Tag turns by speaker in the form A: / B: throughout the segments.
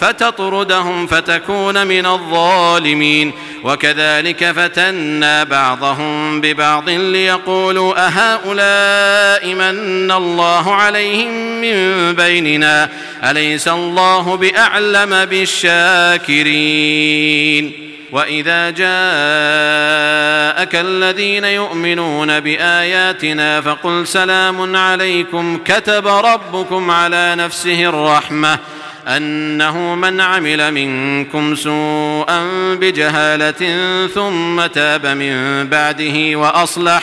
A: فتطردهم فتكون من الظالمين وكذلك فتنا بعضهم ببعض ليقولوا أهؤلاء من الله عليهم من بيننا أليس الله بأعلم بالشاكرين وإذا جاءك الذين يؤمنون بآياتنا فقل سلام عليكم كتب ربكم على نفسه الرحمة أنه من عمل منكم سوءا بجهالة ثم تاب من بعده وأصلح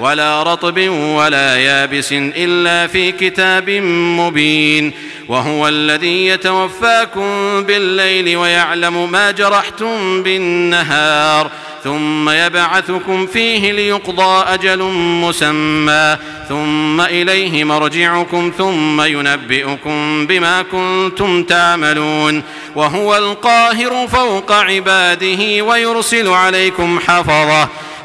A: ولا رطب ولا يابس إلا في كتاب مبين وهو الذي يتوفاكم بالليل ويعلم ما جرحتم بالنهار ثم يبعثكم فيه ليقضى أجل مسمى ثم إليه مرجعكم ثم ينبئكم بما كنتم تعملون وهو القاهر فوق عباده ويرسل عليكم حفظه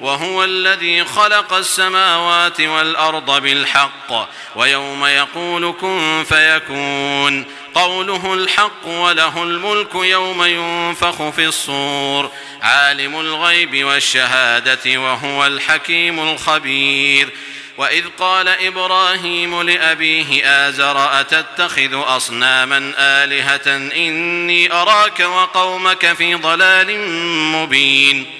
A: وهو الذي خلق السماوات والأرض بالحق ويوم يقول كن فيكون قوله الحق وله الملك يوم ينفخ في الصور عالم الغيب والشهادة وهو الحكيم الخبير وإذ قال إبراهيم لأبيه آزر أتتخذ أصناما آلهة إني أراك وقومك في ضلال مبين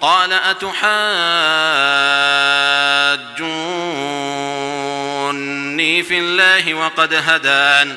A: قال أتحاجوني في الله وقد هدان